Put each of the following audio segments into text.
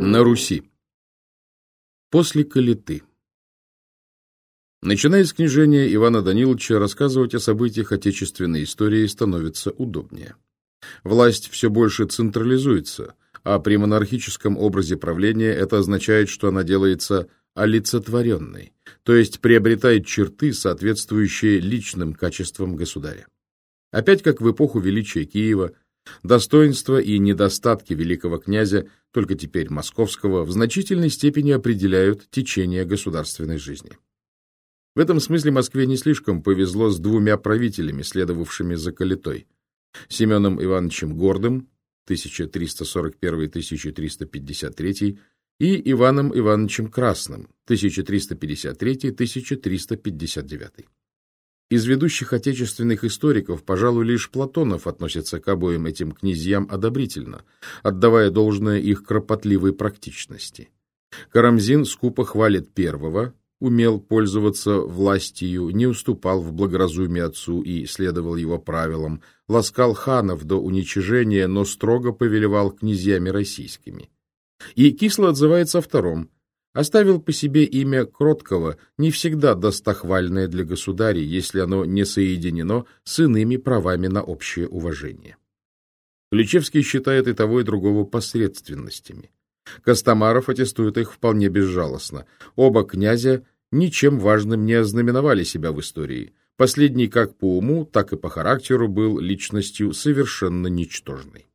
На Руси. После Калиты. Начиная с княжения Ивана Даниловича, рассказывать о событиях отечественной истории становится удобнее. Власть все больше централизуется, а при монархическом образе правления это означает, что она делается олицетворенной, то есть приобретает черты, соответствующие личным качествам государя. Опять как в эпоху величия Киева – Достоинства и недостатки великого князя, только теперь московского, в значительной степени определяют течение государственной жизни. В этом смысле Москве не слишком повезло с двумя правителями, следовавшими за Калитой. Семеном Ивановичем Гордым, 1341-1353, и Иваном Ивановичем Красным, 1353-1359. Из ведущих отечественных историков, пожалуй, лишь Платонов относится к обоим этим князьям одобрительно, отдавая должное их кропотливой практичности. Карамзин скупо хвалит первого, умел пользоваться властью, не уступал в благоразумии отцу и следовал его правилам, ласкал ханов до уничижения, но строго повелевал князьями российскими. И кисло отзывается о втором, оставил по себе имя Кроткого, не всегда достохвальное для государей, если оно не соединено с иными правами на общее уважение. Ключевский считает и того, и другого посредственностями. Костомаров аттестует их вполне безжалостно. Оба князя ничем важным не ознаменовали себя в истории. Последний как по уму, так и по характеру был личностью совершенно ничтожной.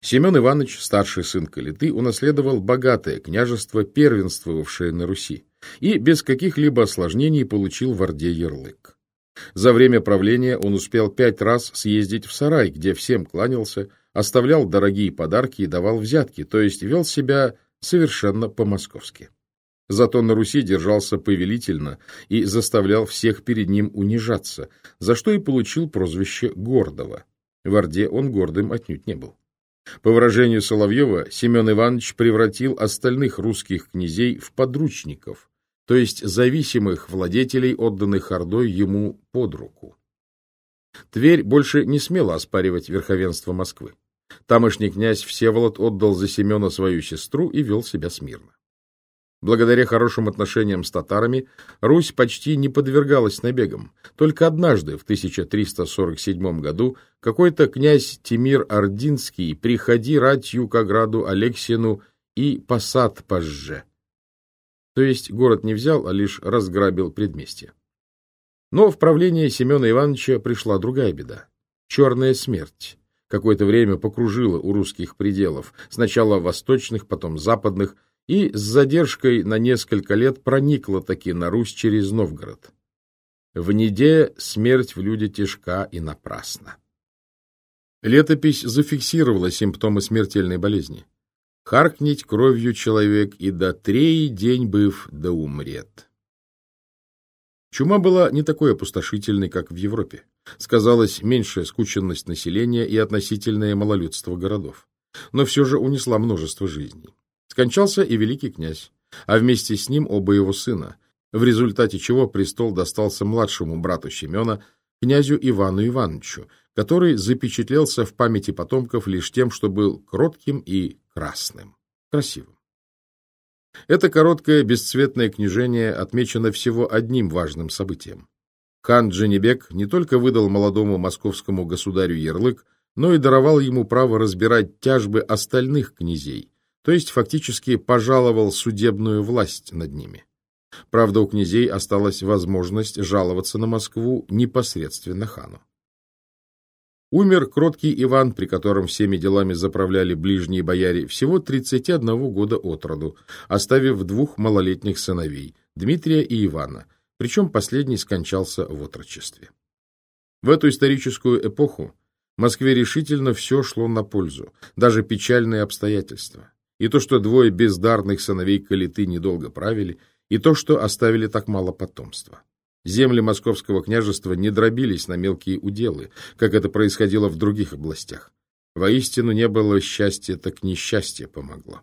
Семен Иванович, старший сын Калиты, унаследовал богатое княжество, первенствовавшее на Руси, и без каких-либо осложнений получил в Орде ярлык. За время правления он успел пять раз съездить в сарай, где всем кланялся, оставлял дорогие подарки и давал взятки, то есть вел себя совершенно по-московски. Зато на Руси держался повелительно и заставлял всех перед ним унижаться, за что и получил прозвище Гордого. В Орде он гордым отнюдь не был. По выражению Соловьева, Семен Иванович превратил остальных русских князей в подручников, то есть зависимых владетелей, отданных Ордой ему под руку. Тверь больше не смела оспаривать верховенство Москвы. Тамошний князь Всеволод отдал за Семена свою сестру и вел себя смирно. Благодаря хорошим отношениям с татарами Русь почти не подвергалась набегам. Только однажды, в 1347 году, какой-то князь Тимир Ординский приходи ратью к ограду Алексину и посад позже. То есть город не взял, а лишь разграбил предместье. Но в правление Семена Ивановича пришла другая беда — черная смерть. Какое-то время покружила у русских пределов, сначала восточных, потом западных — и с задержкой на несколько лет проникла таки на Русь через Новгород. В Неде смерть в люде тяжка и напрасна. Летопись зафиксировала симптомы смертельной болезни. Харкнить кровью человек и до трей день быв да умрет. Чума была не такой опустошительной, как в Европе. Сказалась меньшая скученность населения и относительное малолюдство городов. Но все же унесла множество жизней. Скончался и великий князь, а вместе с ним оба его сына, в результате чего престол достался младшему брату Семена, князю Ивану Ивановичу, который запечатлелся в памяти потомков лишь тем, что был кротким и красным, красивым. Это короткое бесцветное княжение отмечено всего одним важным событием. Хан Дженебек не только выдал молодому московскому государю ярлык, но и даровал ему право разбирать тяжбы остальных князей, то есть фактически пожаловал судебную власть над ними. Правда, у князей осталась возможность жаловаться на Москву непосредственно хану. Умер кроткий Иван, при котором всеми делами заправляли ближние бояре, всего 31 года от роду, оставив двух малолетних сыновей, Дмитрия и Ивана, причем последний скончался в отрочестве. В эту историческую эпоху Москве решительно все шло на пользу, даже печальные обстоятельства и то, что двое бездарных сыновей Калиты недолго правили, и то, что оставили так мало потомства. Земли московского княжества не дробились на мелкие уделы, как это происходило в других областях. Воистину не было счастья, так несчастье помогло.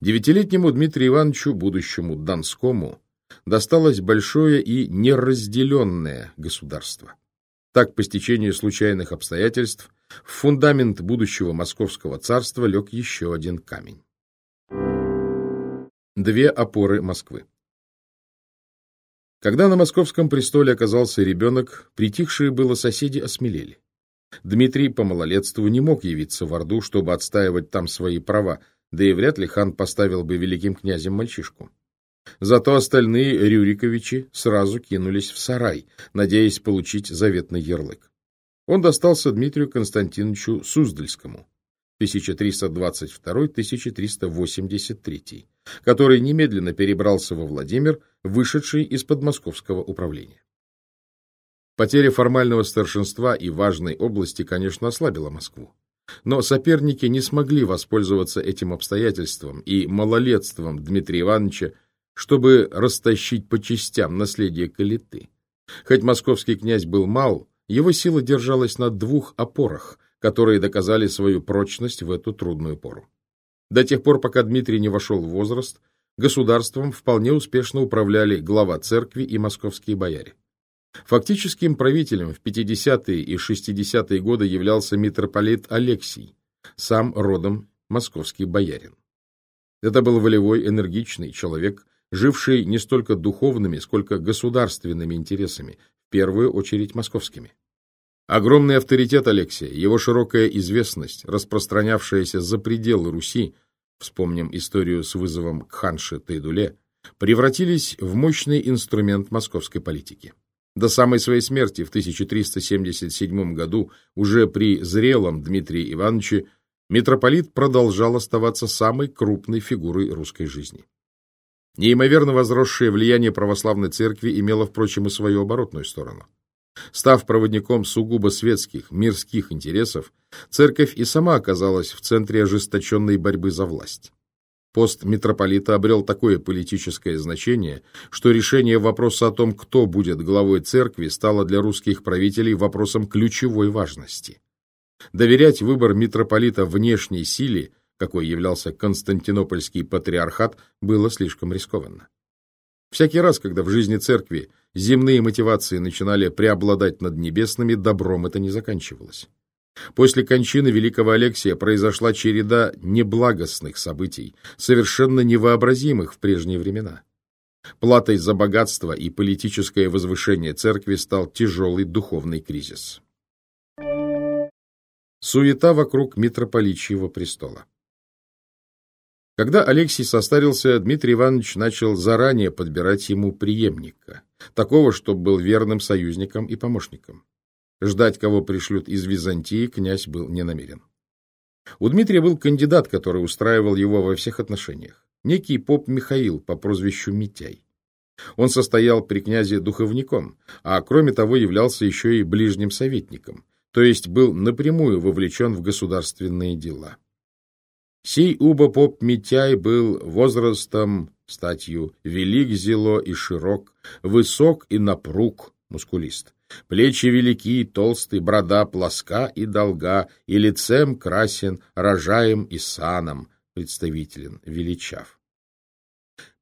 Девятилетнему Дмитрию Ивановичу, будущему Донскому, досталось большое и неразделенное государство. Так, по стечению случайных обстоятельств, в фундамент будущего московского царства лег еще один камень. Две опоры Москвы. Когда на московском престоле оказался ребенок, притихшие было соседи осмелели. Дмитрий по малолетству не мог явиться в Орду, чтобы отстаивать там свои права, да и вряд ли хан поставил бы великим князем мальчишку. Зато остальные Рюриковичи сразу кинулись в сарай, надеясь получить заветный ярлык. Он достался Дмитрию Константиновичу Суздальскому, 1322-1383, который немедленно перебрался во Владимир, вышедший из подмосковского управления. Потеря формального старшинства и важной области, конечно, ослабила Москву. Но соперники не смогли воспользоваться этим обстоятельством и малолетством Дмитрия Ивановича, чтобы растащить по частям наследие Калиты. Хоть московский князь был мал, его сила держалась на двух опорах, которые доказали свою прочность в эту трудную пору. До тех пор, пока Дмитрий не вошел в возраст, государством вполне успешно управляли глава церкви и московские бояре. Фактическим правителем в 50-е и 60-е годы являлся митрополит Алексий, сам родом московский боярин. Это был волевой, энергичный человек, живший не столько духовными, сколько государственными интересами, в первую очередь московскими. Огромный авторитет Алексия, его широкая известность, распространявшаяся за пределы Руси, вспомним историю с вызовом к ханше Тайдуле, превратились в мощный инструмент московской политики. До самой своей смерти в 1377 году, уже при зрелом Дмитрии Ивановиче, митрополит продолжал оставаться самой крупной фигурой русской жизни. Неимоверно возросшее влияние православной церкви имело, впрочем, и свою оборотную сторону. Став проводником сугубо светских, мирских интересов, церковь и сама оказалась в центре ожесточенной борьбы за власть. Пост митрополита обрел такое политическое значение, что решение вопроса о том, кто будет главой церкви, стало для русских правителей вопросом ключевой важности. Доверять выбор митрополита внешней силе, какой являлся Константинопольский патриархат, было слишком рискованно. Всякий раз, когда в жизни церкви земные мотивации начинали преобладать над небесными, добром это не заканчивалось. После кончины великого Алексия произошла череда неблагостных событий, совершенно невообразимых в прежние времена. Платой за богатство и политическое возвышение церкви стал тяжелый духовный кризис. Суета вокруг митрополичьего престола. Когда Алексий состарился, Дмитрий Иванович начал заранее подбирать ему преемника, такого, чтобы был верным союзником и помощником. Ждать, кого пришлют из Византии, князь был не намерен. У Дмитрия был кандидат, который устраивал его во всех отношениях. Некий поп Михаил по прозвищу Митяй. Он состоял при князе духовником, а кроме того являлся еще и ближним советником, то есть был напрямую вовлечен в государственные дела. Сей уба поп Митяй был возрастом, статью, велик зело и широк, высок и напруг, мускулист. Плечи велики, толстый, брода плоска и долга, и лицем красен, рожаем и саном, представителен, величав.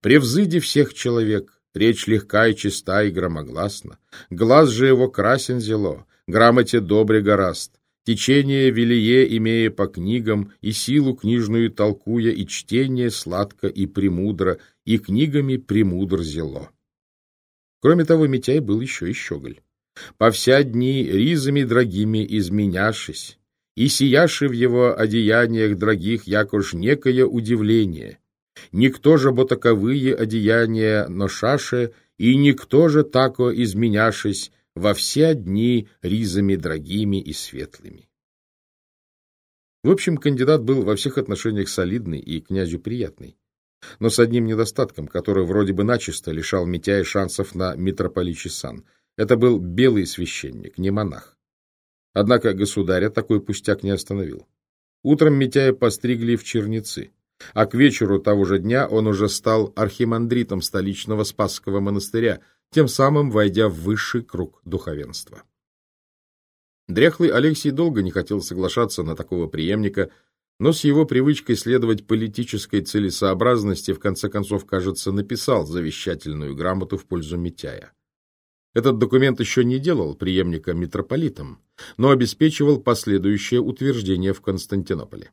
Превзыди всех человек, речь легка и чиста и громогласна, глаз же его красен зело, грамоте добре гораст, Течение велие, имея по книгам, и силу книжную толкуя, и чтение сладко и премудро, и книгами премудр зело. Кроме того, Митяй был еще и щеголь. По вся дни ризами дорогими изменяшись, и сияши в его одеяниях дорогих, якож некое удивление. Никто же бо таковые одеяния ношаше, и никто же тако изменяшись, во все дни ризами дорогими и светлыми. В общем, кандидат был во всех отношениях солидный и князю приятный, но с одним недостатком, который вроде бы начисто лишал Митяя шансов на митрополичий сан. Это был белый священник, не монах. Однако государя такой пустяк не остановил. Утром Митяя постригли в черницы, а к вечеру того же дня он уже стал архимандритом столичного Спасского монастыря, тем самым войдя в высший круг духовенства. Дряхлый Алексей долго не хотел соглашаться на такого преемника, но с его привычкой следовать политической целесообразности в конце концов, кажется, написал завещательную грамоту в пользу Митяя. Этот документ еще не делал преемника митрополитом, но обеспечивал последующее утверждение в Константинополе.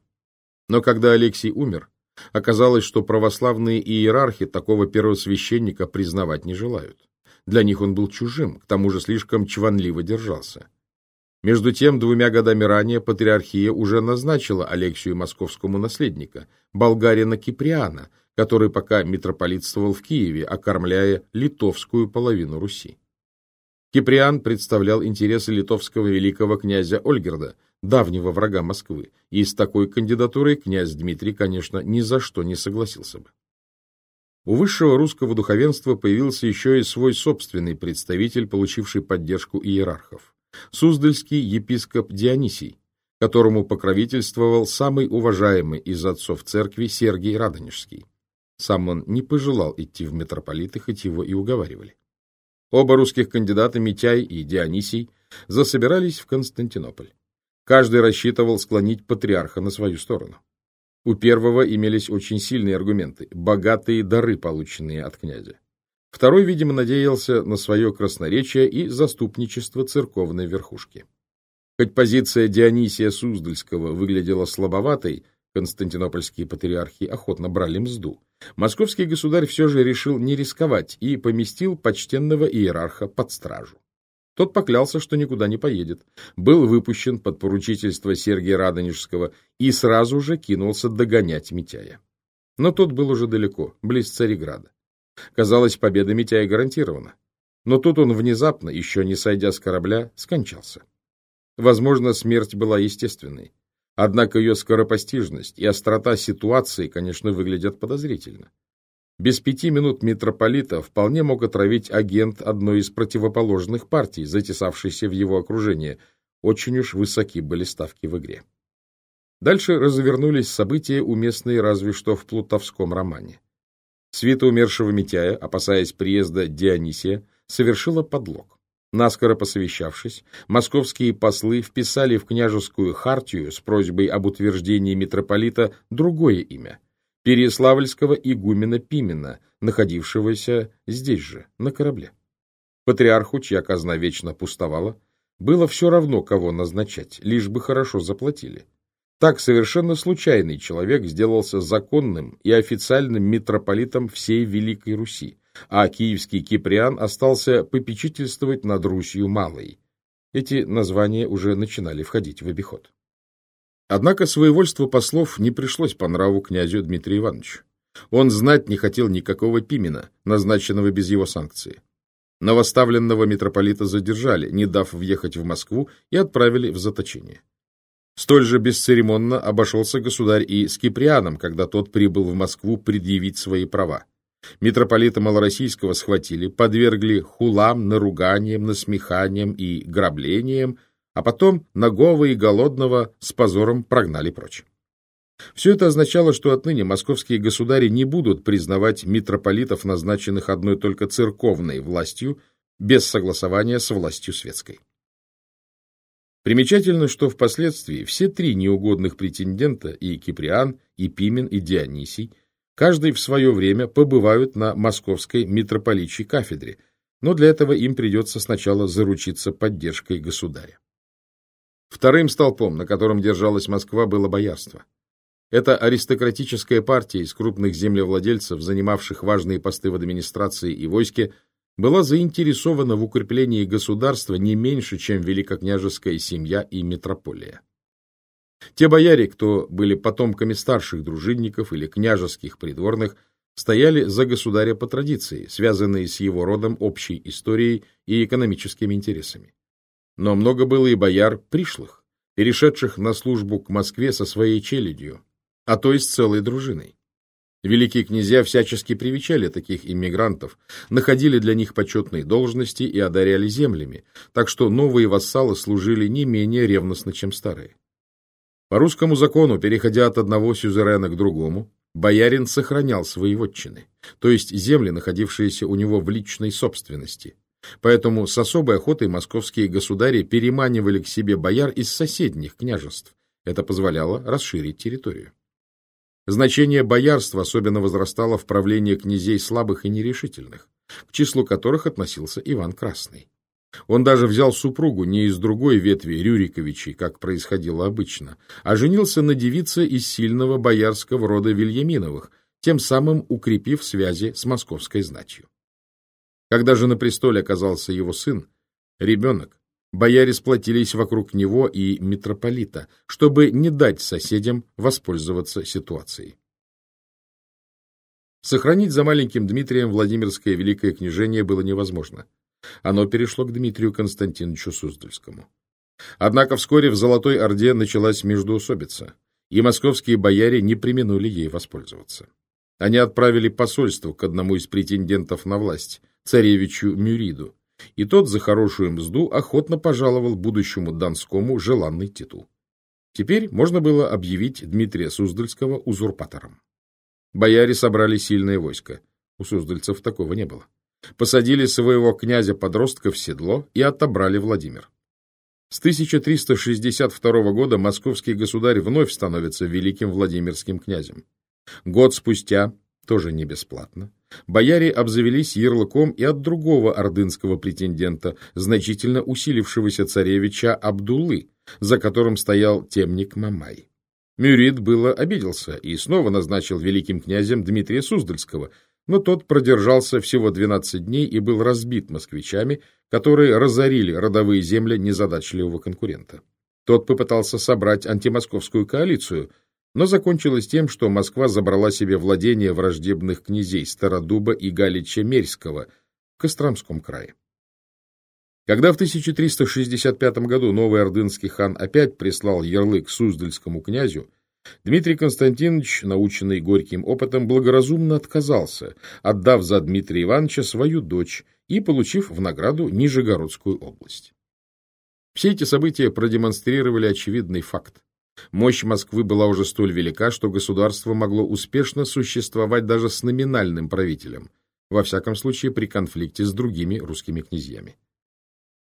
Но когда Алексей умер, Оказалось, что православные иерархи такого первосвященника признавать не желают. Для них он был чужим, к тому же слишком чванливо держался. Между тем, двумя годами ранее патриархия уже назначила Алексию московскому наследника, болгарина Киприана, который пока митрополитствовал в Киеве, окормляя литовскую половину Руси. Киприан представлял интересы литовского великого князя Ольгерда, давнего врага Москвы, и с такой кандидатурой князь Дмитрий, конечно, ни за что не согласился бы. У высшего русского духовенства появился еще и свой собственный представитель, получивший поддержку иерархов. Суздальский епископ Дионисий, которому покровительствовал самый уважаемый из отцов церкви Сергий Радонежский. Сам он не пожелал идти в митрополиты, хоть его и уговаривали. Оба русских кандидата, Митяй и Дионисий, засобирались в Константинополь. Каждый рассчитывал склонить патриарха на свою сторону. У первого имелись очень сильные аргументы, богатые дары, полученные от князя. Второй, видимо, надеялся на свое красноречие и заступничество церковной верхушки. Хоть позиция Дионисия Суздальского выглядела слабоватой, константинопольские патриархи охотно брали мзду, московский государь все же решил не рисковать и поместил почтенного иерарха под стражу. Тот поклялся, что никуда не поедет, был выпущен под поручительство Сергия Радонежского и сразу же кинулся догонять Митяя. Но тот был уже далеко, близ Цареграда. Казалось, победа Митяя гарантирована. Но тут он внезапно, еще не сойдя с корабля, скончался. Возможно, смерть была естественной. Однако ее скоропостижность и острота ситуации, конечно, выглядят подозрительно. Без пяти минут митрополита вполне мог отравить агент одной из противоположных партий, затесавшейся в его окружение. Очень уж высоки были ставки в игре. Дальше развернулись события, уместные разве что в плутовском романе. Свита умершего Митяя, опасаясь приезда Дионисия, совершила подлог. Наскоро посовещавшись, московские послы вписали в княжескую хартию с просьбой об утверждении митрополита другое имя Переславльского игумена Пимена, находившегося здесь же, на корабле. Патриарху, чья казна вечно пустовала, было все равно, кого назначать, лишь бы хорошо заплатили. Так совершенно случайный человек сделался законным и официальным митрополитом всей Великой Руси, а киевский Киприан остался попечительствовать над Русью Малой. Эти названия уже начинали входить в обиход. Однако своевольство послов не пришлось по нраву князю Дмитрию Ивановичу. Он знать не хотел никакого Пимена, назначенного без его санкции. Новоставленного митрополита задержали, не дав въехать в Москву, и отправили в заточение. Столь же бесцеремонно обошелся государь и с Киприаном, когда тот прибыл в Москву предъявить свои права. Митрополита Малороссийского схватили, подвергли хулам, наруганиям, насмеханиям и граблениям, а потом нагого и голодного с позором прогнали прочь. Все это означало, что отныне московские государи не будут признавать митрополитов, назначенных одной только церковной властью, без согласования с властью светской. Примечательно, что впоследствии все три неугодных претендента, и Киприан, и Пимен, и Дионисий, каждый в свое время побывают на московской митрополичьей кафедре, но для этого им придется сначала заручиться поддержкой государя. Вторым столпом, на котором держалась Москва, было боярство. Это аристократическая партия из крупных землевладельцев, занимавших важные посты в администрации и войске, была заинтересована в укреплении государства не меньше, чем великокняжеская семья и метрополия. Те бояре, кто были потомками старших дружинников или княжеских придворных, стояли за государя по традиции, связанные с его родом общей историей и экономическими интересами. Но много было и бояр пришлых, перешедших на службу к Москве со своей челядью, а то и с целой дружиной. Великие князья всячески привечали таких иммигрантов, находили для них почетные должности и одаряли землями, так что новые вассалы служили не менее ревностно, чем старые. По русскому закону, переходя от одного сюзерена к другому, боярин сохранял свои вотчины, то есть земли, находившиеся у него в личной собственности, Поэтому с особой охотой московские государи переманивали к себе бояр из соседних княжеств. Это позволяло расширить территорию. Значение боярства особенно возрастало в правлении князей слабых и нерешительных, к числу которых относился Иван Красный. Он даже взял супругу не из другой ветви Рюриковичей, как происходило обычно, а женился на девице из сильного боярского рода Вильяминовых, тем самым укрепив связи с московской знатью. Когда же на престоле оказался его сын, ребенок, бояре сплотились вокруг него и митрополита, чтобы не дать соседям воспользоваться ситуацией. Сохранить за маленьким Дмитрием Владимирское великое княжение было невозможно. Оно перешло к Дмитрию Константиновичу Суздальскому. Однако вскоре в Золотой Орде началась междоусобица, и московские бояре не применули ей воспользоваться. Они отправили посольство к одному из претендентов на власть, царевичу Мюриду, и тот за хорошую мзду охотно пожаловал будущему Донскому желанный титул. Теперь можно было объявить Дмитрия Суздальского узурпатором. Бояре собрали сильное войско. У суздальцев такого не было посадили своего князя-подростка в седло и отобрали Владимир. С 1362 года московский государь вновь становится великим Владимирским князем. Год спустя, тоже не бесплатно, бояре обзавелись ярлыком и от другого ордынского претендента, значительно усилившегося царевича Абдуллы, за которым стоял темник Мамай. Мюрид было обиделся и снова назначил великим князем Дмитрия Суздальского – но тот продержался всего 12 дней и был разбит москвичами, которые разорили родовые земли незадачливого конкурента. Тот попытался собрать антимосковскую коалицию, но закончилось тем, что Москва забрала себе владение враждебных князей Стародуба и Галича Мерьского в Костромском крае. Когда в 1365 году новый ордынский хан опять прислал ярлык Суздальскому князю, Дмитрий Константинович, наученный горьким опытом, благоразумно отказался, отдав за Дмитрия Ивановича свою дочь и получив в награду Нижегородскую область. Все эти события продемонстрировали очевидный факт. Мощь Москвы была уже столь велика, что государство могло успешно существовать даже с номинальным правителем, во всяком случае при конфликте с другими русскими князьями.